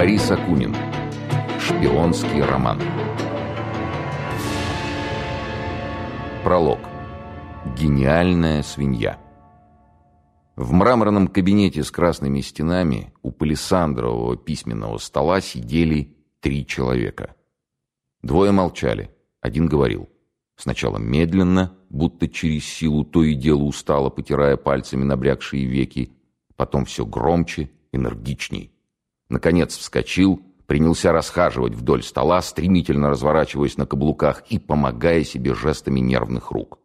Борис Акунин. Шпионский роман. Пролог. Гениальная свинья. В мраморном кабинете с красными стенами у палисандрового письменного стола сидели три человека. Двое молчали, один говорил. Сначала медленно, будто через силу то и дело устало, потирая пальцами набрякшие веки, потом все громче, энергичней. Наконец вскочил, принялся расхаживать вдоль стола, стремительно разворачиваясь на каблуках и помогая себе жестами нервных рук.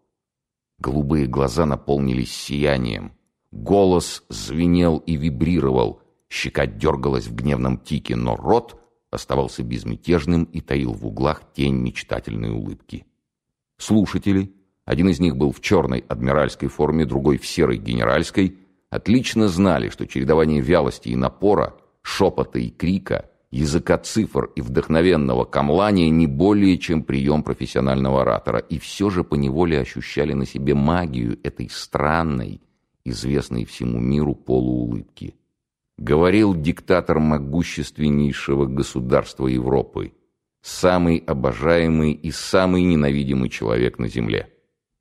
Голубые глаза наполнились сиянием. Голос звенел и вибрировал, щека дергалась в гневном тике, но рот оставался безмятежным и таил в углах тень мечтательной улыбки. Слушатели, один из них был в черной адмиральской форме, другой в серой генеральской, отлично знали, что чередование вялости и напора, шепота и крика, языка цифр и вдохновенного камлания не более чем прием профессионального оратора, и все же поневоле ощущали на себе магию этой странной, известной всему миру полуулыбки. Говорил диктатор могущественнейшего государства Европы, самый обожаемый и самый ненавидимый человек на земле.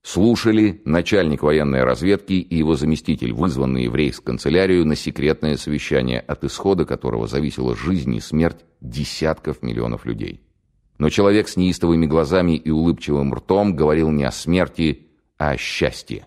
Слушали начальник военной разведки и его заместитель, вызванные в рейхсканцелярию на секретное совещание, от исхода которого зависела жизнь и смерть десятков миллионов людей. Но человек с неистовыми глазами и улыбчивым ртом говорил не о смерти, а о счастье.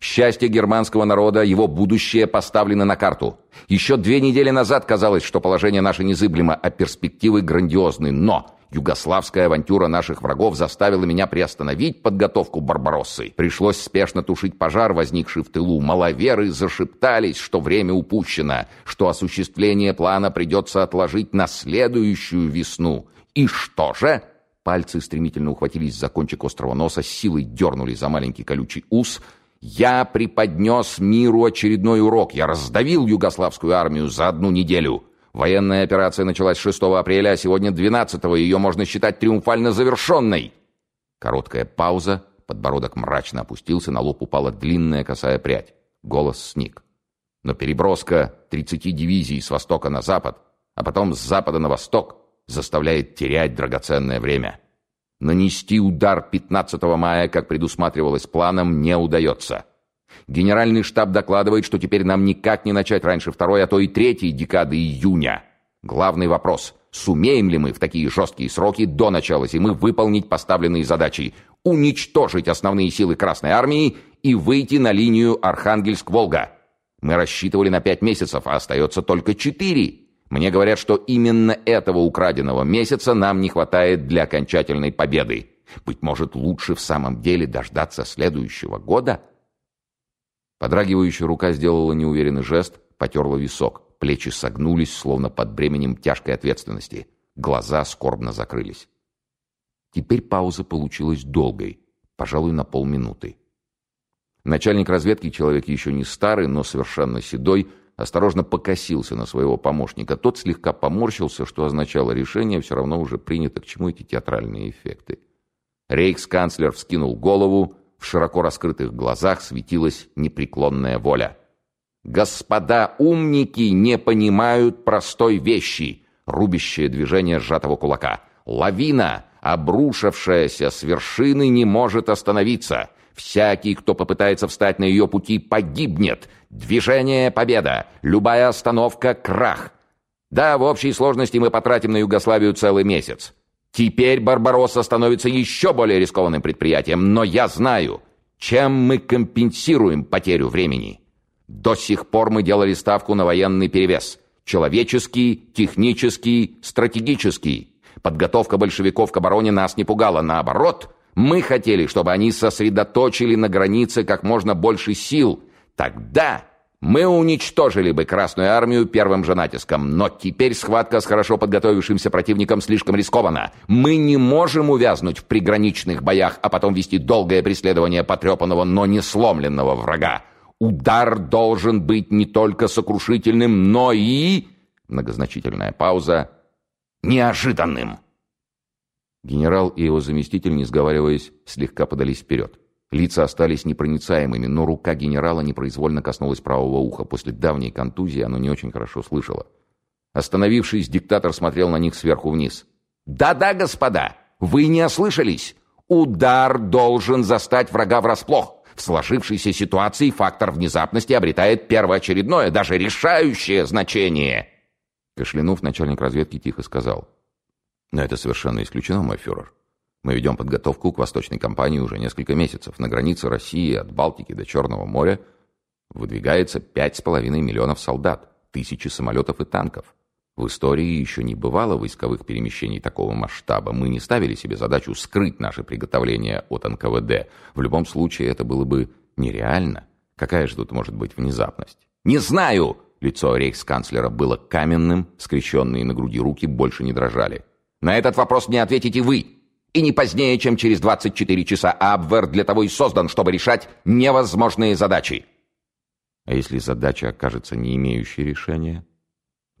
Счастье германского народа, его будущее поставлено на карту. Еще две недели назад казалось, что положение наше незыблемо, а перспективы грандиозны. Но югославская авантюра наших врагов заставила меня приостановить подготовку Барбароссы. Пришлось спешно тушить пожар, возникший в тылу. Маловеры зашептались, что время упущено, что осуществление плана придется отложить на следующую весну. И что же? Пальцы стремительно ухватились за кончик острого носа, силой дернули за маленький колючий ус — я преподнес миру очередной урок. Я раздавил югославскую армию за одну неделю. Военная операция началась 6 апреля, а сегодня 12 -го. Ее можно считать триумфально завершенной. Короткая пауза. Подбородок мрачно опустился, на лоб упала длинная косая прядь. Голос сник. Но переброска 30 дивизий с востока на запад, а потом с запада на восток, заставляет терять драгоценное время. Нанести удар 15 мая, как предусматривалось планом, не удается. Генеральный штаб докладывает, что теперь нам никак не начать раньше второй, а то и третьей декады июня. Главный вопрос – сумеем ли мы в такие жесткие сроки до начала зимы выполнить поставленные задачи, уничтожить основные силы Красной Армии и выйти на линию Архангельск-Волга? Мы рассчитывали на пять месяцев, а остается только четыре. Мне говорят, что именно этого украденного месяца нам не хватает для окончательной победы. Быть может, лучше в самом деле дождаться следующего года? Подрагивающая рука сделала неуверенный жест, потерла висок. Плечи согнулись, словно под бременем тяжкой ответственности. Глаза скорбно закрылись. Теперь пауза получилась долгой, пожалуй, на полминуты. Начальник разведки, человек еще не старый, но совершенно седой, осторожно покосился на своего помощника. Тот слегка поморщился, что означало решение, все равно уже принято, к чему эти театральные эффекты. Рейхсканцлер вскинул голову, в широко раскрытых глазах светилась непреклонная воля. «Господа умники не понимают простой вещи!» Рубящее движение сжатого кулака. «Лавина, обрушившаяся с вершины, не может остановиться!» Всякий, кто попытается встать на ее пути, погибнет. Движение — победа. Любая остановка — крах. Да, в общей сложности мы потратим на Югославию целый месяц. Теперь «Барбаросса» становится еще более рискованным предприятием, но я знаю, чем мы компенсируем потерю времени. До сих пор мы делали ставку на военный перевес. Человеческий, технический, стратегический. Подготовка большевиков к обороне нас не пугала. Наоборот — мы хотели, чтобы они сосредоточили на границе как можно больше сил. Тогда мы уничтожили бы Красную Армию первым же натиском. Но теперь схватка с хорошо подготовившимся противником слишком рискована. Мы не можем увязнуть в приграничных боях, а потом вести долгое преследование потрепанного, но не сломленного врага. Удар должен быть не только сокрушительным, но и... Многозначительная пауза. Неожиданным. Генерал и его заместитель, не сговариваясь, слегка подались вперед. Лица остались непроницаемыми, но рука генерала непроизвольно коснулась правого уха. После давней контузии оно не очень хорошо слышало. Остановившись, диктатор смотрел на них сверху вниз. «Да-да, господа, вы не ослышались. Удар должен застать врага врасплох. В сложившейся ситуации фактор внезапности обретает первоочередное, даже решающее значение». Кашлянув, начальник разведки тихо сказал. «Но это совершенно исключено, мой фюрер. Мы ведем подготовку к восточной кампании уже несколько месяцев. На границе России от Балтики до Черного моря выдвигается пять с половиной миллионов солдат, тысячи самолетов и танков. В истории еще не бывало войсковых перемещений такого масштаба. Мы не ставили себе задачу скрыть наши приготовления от НКВД. В любом случае это было бы нереально. Какая же тут может быть внезапность? «Не знаю!» Лицо рейхсканцлера было каменным, скрещенные на груди руки больше не дрожали. «На этот вопрос мне ответите вы!» И не позднее, чем через 24 часа, а Абвер для того и создан, чтобы решать невозможные задачи. А если задача окажется не имеющей решения?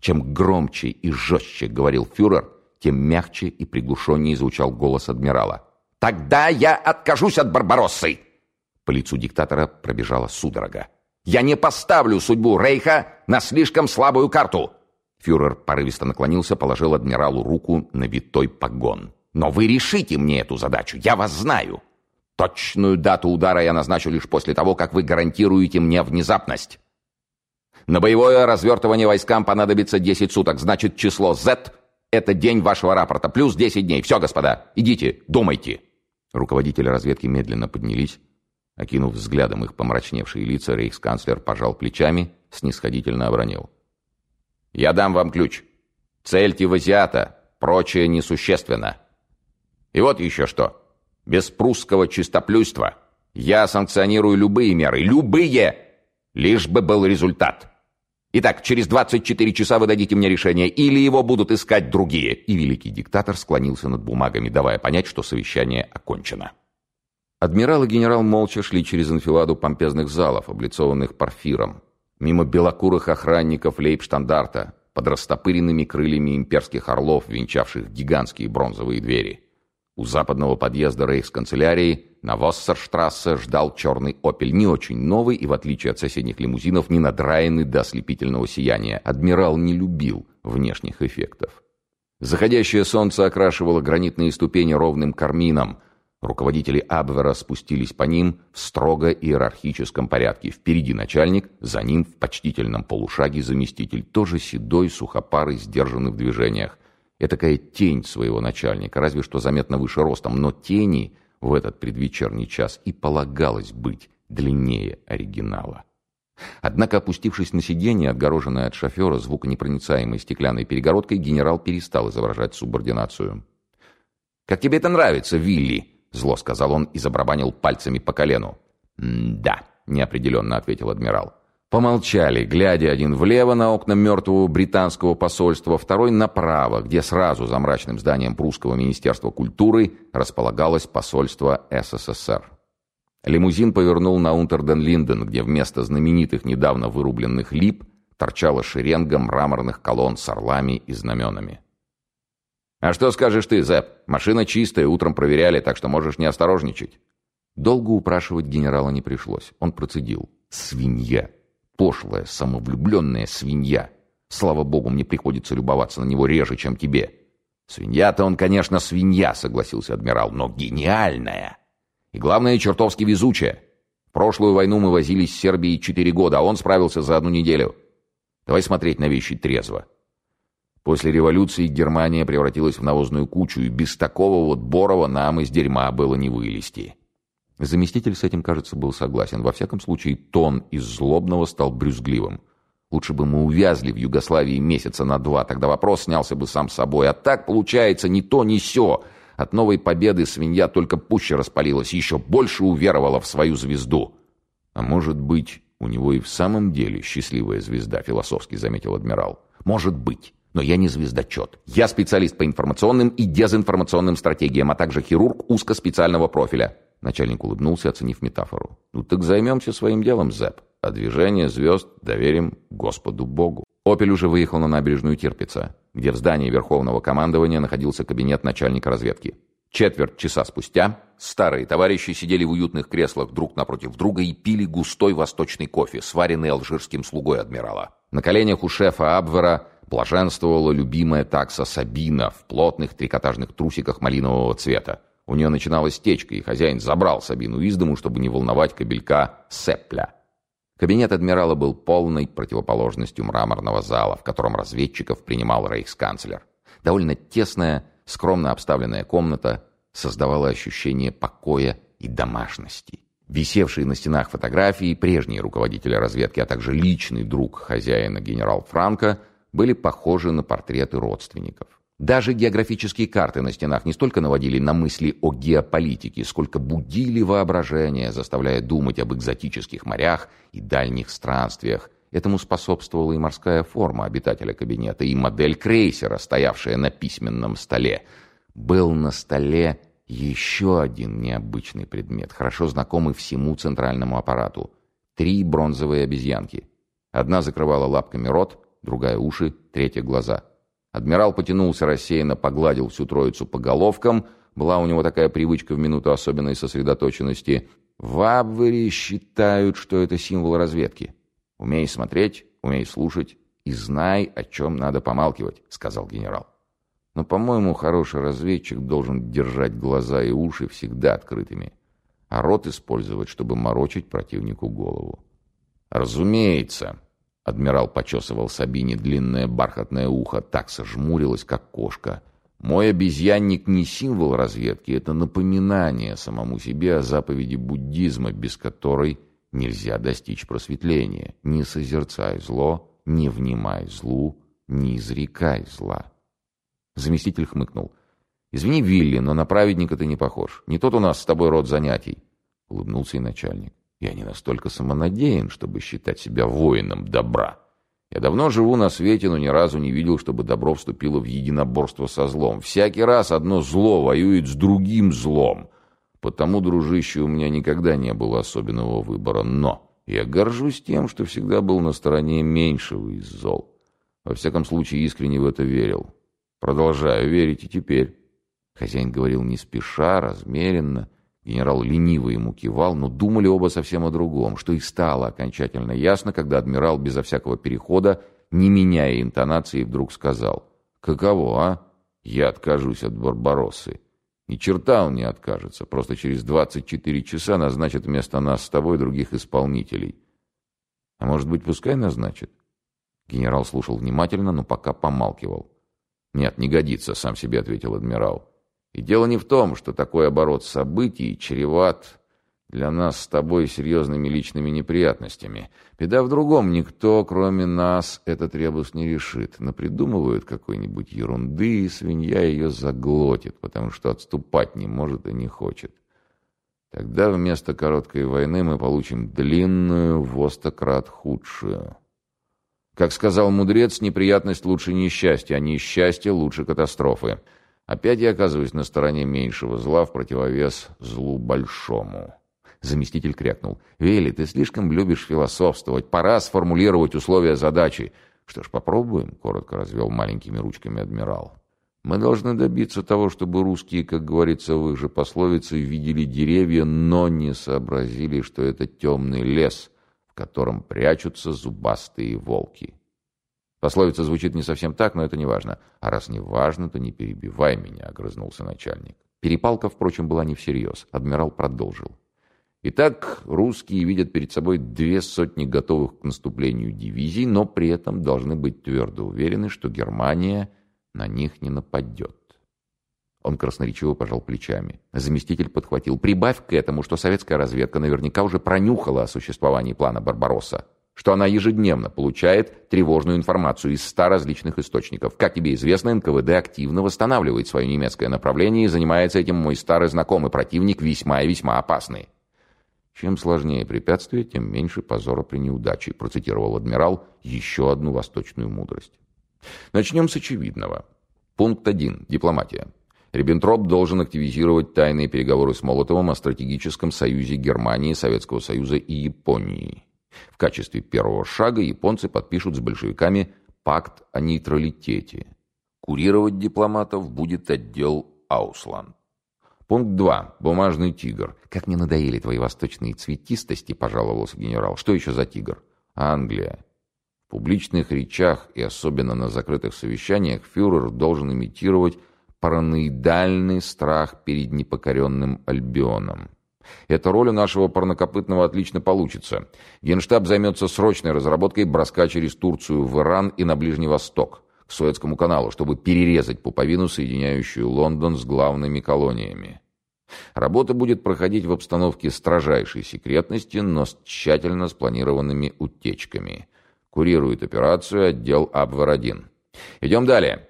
Чем громче и жестче говорил фюрер, тем мягче и приглушеннее звучал голос адмирала. «Тогда я откажусь от Барбароссы!» По лицу диктатора пробежала судорога. «Я не поставлю судьбу Рейха на слишком слабую карту!» Фюрер порывисто наклонился, положил адмиралу руку на витой погон. Но вы решите мне эту задачу, я вас знаю. Точную дату удара я назначу лишь после того, как вы гарантируете мне внезапность. На боевое развертывание войскам понадобится 10 суток, значит число Z — это день вашего рапорта, плюс 10 дней. Все, господа, идите, думайте. Руководители разведки медленно поднялись. Окинув взглядом их помрачневшие лица, рейхсканцлер пожал плечами, снисходительно обронил. «Я дам вам ключ. Цельте в азиата, прочее несущественно». И вот еще что. Без прусского чистоплюйства я санкционирую любые меры, любые, лишь бы был результат. Итак, через 24 часа вы дадите мне решение, или его будут искать другие. И великий диктатор склонился над бумагами, давая понять, что совещание окончено. Адмирал и генерал молча шли через анфиладу помпезных залов, облицованных парфиром, мимо белокурых охранников лейбштандарта, под растопыренными крыльями имперских орлов, венчавших гигантские бронзовые двери. У западного подъезда рейхсканцелярии на Воссерштрассе ждал черный «Опель», не очень новый и, в отличие от соседних лимузинов, не надраенный до ослепительного сияния. Адмирал не любил внешних эффектов. Заходящее солнце окрашивало гранитные ступени ровным кармином. Руководители Абвера спустились по ним в строго иерархическом порядке. Впереди начальник, за ним в почтительном полушаге заместитель, тоже седой, сухопарый, сдержанный в движениях. Этакая тень своего начальника, разве что заметно выше ростом, но тени в этот предвечерний час и полагалось быть длиннее оригинала. Однако, опустившись на сиденье, отгороженное от шофера звуконепроницаемой стеклянной перегородкой, генерал перестал изображать субординацию. «Как тебе это нравится, Вилли?» — зло сказал он и забарабанил пальцами по колену. «Да», — неопределенно ответил адмирал. Помолчали, глядя один влево на окна мертвого британского посольства, второй направо, где сразу за мрачным зданием прусского министерства культуры располагалось посольство СССР. Лимузин повернул на Унтерден-Линден, где вместо знаменитых недавно вырубленных лип торчала шеренга мраморных колонн с орлами и знаменами. «А что скажешь ты, Зэп? Машина чистая, утром проверяли, так что можешь не осторожничать». Долго упрашивать генерала не пришлось. Он процедил. «Свинья!» Пошлая, самовлюбленная свинья. Слава богу, мне приходится любоваться на него реже, чем тебе. Свинья-то он, конечно, свинья, согласился адмирал, но гениальная. И главное, чертовски везучая. Прошлую войну мы возились с Сербией четыре года, а он справился за одну неделю. Давай смотреть на вещи трезво. После революции Германия превратилась в навозную кучу, и без такого вот Борова нам из дерьма было не вылезти. Заместитель с этим, кажется, был согласен. Во всяком случае, тон из злобного стал брюзгливым. Лучше бы мы увязли в Югославии месяца на два, тогда вопрос снялся бы сам собой. А так, получается, ни то, ни сё. От новой победы свинья только пуще распалилась, еще больше уверовала в свою звезду. А может быть, у него и в самом деле счастливая звезда, философски заметил адмирал. Может быть. Но я не звездочет. Я специалист по информационным и дезинформационным стратегиям, а также хирург узкоспециального профиля. Начальник улыбнулся, оценив метафору. «Ну так займемся своим делом, Зэп. А движение звезд доверим Господу Богу». «Опель» уже выехал на набережную Тирпица, где в здании Верховного командования находился кабинет начальника разведки. Четверть часа спустя старые товарищи сидели в уютных креслах друг напротив друга и пили густой восточный кофе, сваренный алжирским слугой адмирала. На коленях у шефа Абвера блаженствовала любимая такса Сабина в плотных трикотажных трусиках малинового цвета. У нее начиналась течка, и хозяин забрал Сабину из дому, чтобы не волновать кобелька Сепля. Кабинет адмирала был полной противоположностью мраморного зала, в котором разведчиков принимал рейхсканцлер. Довольно тесная, скромно обставленная комната создавала ощущение покоя и домашности. Висевшие на стенах фотографии прежние руководители разведки, а также личный друг хозяина генерал Франко были похожи на портреты родственников. Даже географические карты на стенах не столько наводили на мысли о геополитике, сколько будили воображение, заставляя думать об экзотических морях и дальних странствиях. Этому способствовала и морская форма обитателя кабинета, и модель крейсера, стоявшая на письменном столе. Был на столе еще один необычный предмет, хорошо знакомый всему центральному аппарату. Три бронзовые обезьянки. Одна закрывала лапками рот, другая уши, третья глаза. Адмирал потянулся рассеянно, погладил всю троицу по головкам. Была у него такая привычка в минуту особенной сосредоточенности. В Абвере считают, что это символ разведки. «Умей смотреть, умей слушать и знай, о чем надо помалкивать», — сказал генерал. Но, по-моему, хороший разведчик должен держать глаза и уши всегда открытыми, а рот использовать, чтобы морочить противнику голову. «Разумеется», — адмирал почесывал Сабине длинное бархатное ухо, так сожмурилось, как кошка. «Мой обезьянник не символ разведки, это напоминание самому себе о заповеди буддизма, без которой нельзя достичь просветления. Не созерцай зло, не внимай злу, не изрекай зла». Заместитель хмыкнул. «Извини, Вилли, но на праведника ты не похож. Не тот у нас с тобой род занятий». Улыбнулся и начальник. «Я не настолько самонадеян, чтобы считать себя воином добра. Я давно живу на свете, но ни разу не видел, чтобы добро вступило в единоборство со злом. Всякий раз одно зло воюет с другим злом. Потому, дружище, у меня никогда не было особенного выбора. Но я горжусь тем, что всегда был на стороне меньшего из зол. Во всяком случае, искренне в это верил. Продолжаю верить и теперь. Хозяин говорил не спеша, размеренно. Генерал лениво ему кивал, но думали оба совсем о другом, что и стало окончательно ясно, когда адмирал безо всякого перехода, не меняя интонации, вдруг сказал. «Каково, а? Я откажусь от Барбароссы». Ни черта он не откажется, просто через 24 часа назначат вместо нас с тобой других исполнителей. А может быть, пускай назначит? Генерал слушал внимательно, но пока помалкивал. «Нет, не годится», — сам себе ответил адмирал. «И дело не в том, что такой оборот событий чреват для нас с тобой серьезными личными неприятностями. Беда в другом. Никто, кроме нас, этот ребус не решит. Напридумывают какой-нибудь ерунды, и свинья ее заглотит, потому что отступать не может и не хочет. Тогда вместо короткой войны мы получим длинную, востократ худшую». Как сказал мудрец, неприятность лучше несчастья, а несчастье лучше катастрофы. Опять я оказываюсь на стороне меньшего зла в противовес злу большому. Заместитель крякнул. «Вели, ты слишком любишь философствовать. Пора сформулировать условия задачи». «Что ж, попробуем», — коротко развел маленькими ручками адмирал. «Мы должны добиться того, чтобы русские, как говорится в их же пословице, видели деревья, но не сообразили, что это темный лес» в котором прячутся зубастые волки. Пословица звучит не совсем так, но это не важно. А раз не важно, то не перебивай меня, огрызнулся начальник. Перепалка, впрочем, была не всерьез. Адмирал продолжил. Итак, русские видят перед собой две сотни готовых к наступлению дивизий, но при этом должны быть твердо уверены, что Германия на них не нападет. Он красноречиво пожал плечами. Заместитель подхватил. «Прибавь к этому, что советская разведка наверняка уже пронюхала о существовании плана «Барбаросса», что она ежедневно получает тревожную информацию из ста различных источников. Как тебе известно, НКВД активно восстанавливает свое немецкое направление и занимается этим мой старый знакомый противник, весьма и весьма опасный». «Чем сложнее препятствие, тем меньше позора при неудаче», процитировал адмирал еще одну восточную мудрость. Начнем с очевидного. Пункт 1. Дипломатия. Риббентроп должен активизировать тайные переговоры с Молотовым о стратегическом союзе Германии, Советского Союза и Японии. В качестве первого шага японцы подпишут с большевиками пакт о нейтралитете. Курировать дипломатов будет отдел Аусланд. Пункт 2. Бумажный тигр. «Как мне надоели твои восточные цветистости», — пожаловался генерал. «Что еще за тигр?» «Англия публичных речах и особенно на закрытых совещаниях фюрер должен имитировать параноидальный страх перед непокоренным Альбионом. Эта роль у нашего парнокопытного отлично получится. Генштаб займется срочной разработкой броска через Турцию в Иран и на Ближний Восток, к Суэцкому каналу, чтобы перерезать пуповину, соединяющую Лондон с главными колониями. Работа будет проходить в обстановке строжайшей секретности, но с тщательно спланированными утечками. Курирует операцию отдел Абвар-1. Идем далее.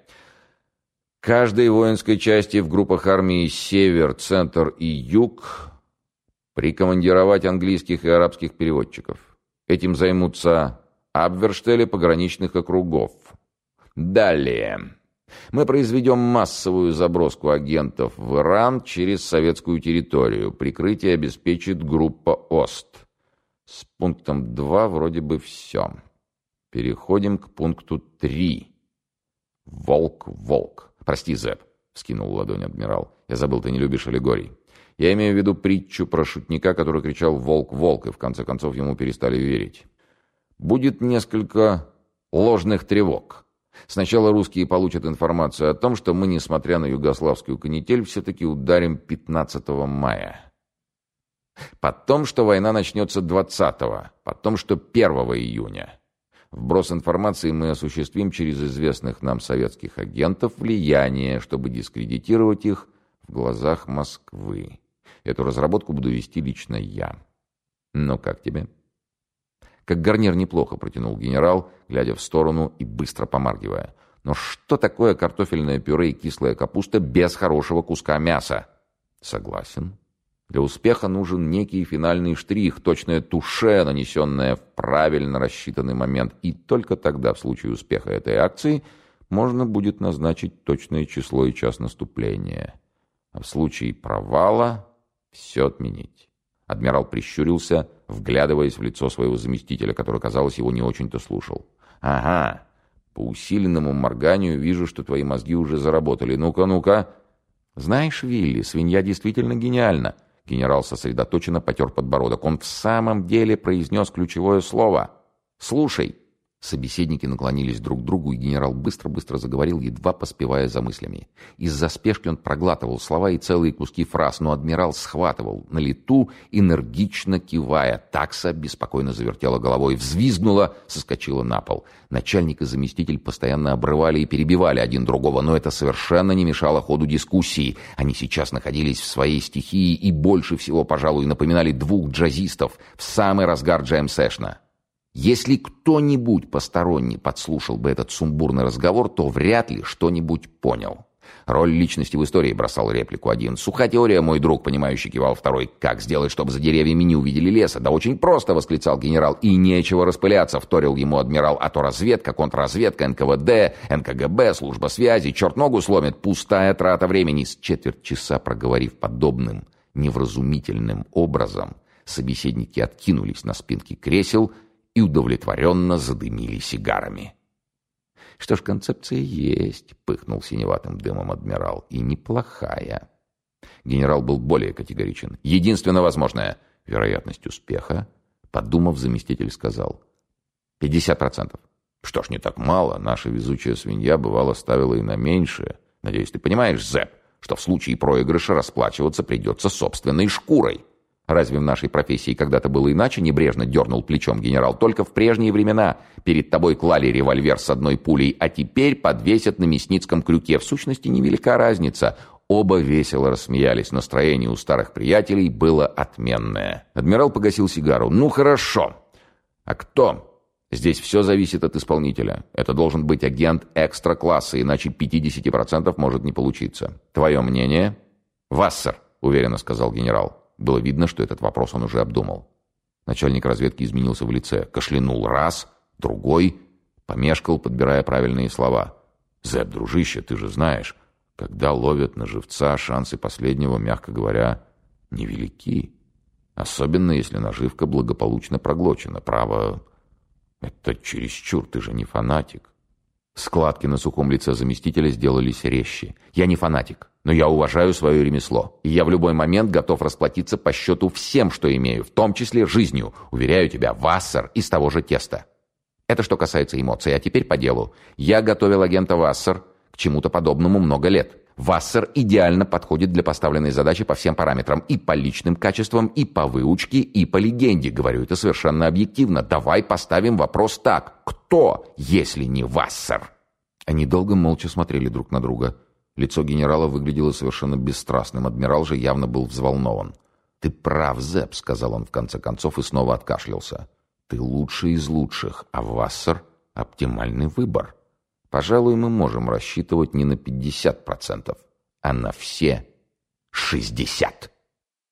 Каждой воинской части в группах армии «Север», «Центр» и «Юг» прикомандировать английских и арабских переводчиков. Этим займутся Абверштели пограничных округов. Далее. Мы произведем массовую заброску агентов в Иран через советскую территорию. Прикрытие обеспечит группа ОСТ. С пунктом 2 вроде бы все. Переходим к пункту 3. Волк-волк. Прости, Зэп, вскинул ладонь адмирал. Я забыл, ты не любишь аллегорий. Я имею в виду притчу про шутника, который кричал «Волк-волк», и в конце концов ему перестали верить. Будет несколько ложных тревог. Сначала русские получат информацию о том, что мы, несмотря на югославскую канитель, все-таки ударим 15 мая. Потом, что война начнется 20-го, потом, что 1 июня. Вброс информации мы осуществим через известных нам советских агентов влияние, чтобы дискредитировать их в глазах Москвы. Эту разработку буду вести лично я. Но как тебе? Как гарнир неплохо протянул генерал, глядя в сторону и быстро помаргивая. Но что такое картофельное пюре и кислая капуста без хорошего куска мяса? Согласен. Для успеха нужен некий финальный штрих, точное туше, нанесенное в правильно рассчитанный момент. И только тогда, в случае успеха этой акции, можно будет назначить точное число и час наступления. А в случае провала все отменить. Адмирал прищурился, вглядываясь в лицо своего заместителя, который, казалось, его не очень-то слушал. «Ага, по усиленному морганию вижу, что твои мозги уже заработали. Ну-ка, ну-ка!» «Знаешь, Вилли, свинья действительно гениальна!» Генерал сосредоточенно потер подбородок. «Он в самом деле произнес ключевое слово. Слушай!» Собеседники наклонились друг к другу, и генерал быстро-быстро заговорил, едва поспевая за мыслями. Из-за спешки он проглатывал слова и целые куски фраз, но адмирал схватывал на лету, энергично кивая. Такса беспокойно завертела головой, взвизгнула, соскочила на пол. Начальник и заместитель постоянно обрывали и перебивали один другого, но это совершенно не мешало ходу дискуссии. Они сейчас находились в своей стихии и больше всего, пожалуй, напоминали двух джазистов в самый разгар джем-сэшна. Если кто-нибудь посторонний подслушал бы этот сумбурный разговор, то вряд ли что-нибудь понял. Роль личности в истории бросал реплику один. «Суха теория, мой друг», — понимающий кивал второй. «Как сделать, чтобы за деревьями не увидели леса?» «Да очень просто», — восклицал генерал. «И нечего распыляться», — вторил ему адмирал. «А то разведка, контрразведка, НКВД, НКГБ, служба связи, черт ногу сломит. Пустая трата времени». С четверть часа проговорив подобным невразумительным образом, собеседники откинулись на спинки кресел — и удовлетворенно задымили сигарами. «Что ж, концепция есть», — пыхнул синеватым дымом адмирал, — «и неплохая». Генерал был более категоричен. «Единственно возможная вероятность успеха», — подумав, заместитель сказал. «Пятьдесят процентов». «Что ж, не так мало. Наша везучая свинья бывало ставила и на меньшее. Надеюсь, ты понимаешь, Зэп, что в случае проигрыша расплачиваться придется собственной шкурой». Разве в нашей профессии когда-то было иначе?» Небрежно дернул плечом генерал. «Только в прежние времена перед тобой клали револьвер с одной пулей, а теперь подвесят на мясницком крюке. В сущности, невелика разница». Оба весело рассмеялись. Настроение у старых приятелей было отменное. Адмирал погасил сигару. «Ну, хорошо. А кто?» «Здесь все зависит от исполнителя. Это должен быть агент экстра-класса, иначе 50% может не получиться. Твое мнение?» «Вассер», — уверенно сказал генерал. Было видно, что этот вопрос он уже обдумал. Начальник разведки изменился в лице. Кашлянул раз, другой, помешкал, подбирая правильные слова. «Зэп, дружище, ты же знаешь, когда ловят на живца, шансы последнего, мягко говоря, невелики. Особенно, если наживка благополучно проглочена. Право, это чересчур, ты же не фанатик». Складки на сухом лице заместителя сделались резче. «Я не фанатик, но я уважаю свое ремесло, и я в любой момент готов расплатиться по счету всем, что имею, в том числе жизнью. Уверяю тебя, вассер из того же теста». Это что касается эмоций. А теперь по делу. Я готовил агента Вассер к чему-то подобному много лет. Вассер идеально подходит для поставленной задачи по всем параметрам. И по личным качествам, и по выучке, и по легенде. Говорю это совершенно объективно. Давай поставим вопрос так. Кто, если не Вассер? Они долго молча смотрели друг на друга. Лицо генерала выглядело совершенно бесстрастным. Адмирал же явно был взволнован. «Ты прав, Зепп», — сказал он в конце концов и снова откашлялся. «Ты лучший из лучших, а Вассер — оптимальный выбор. Пожалуй, мы можем рассчитывать не на 50%, а на все 60%.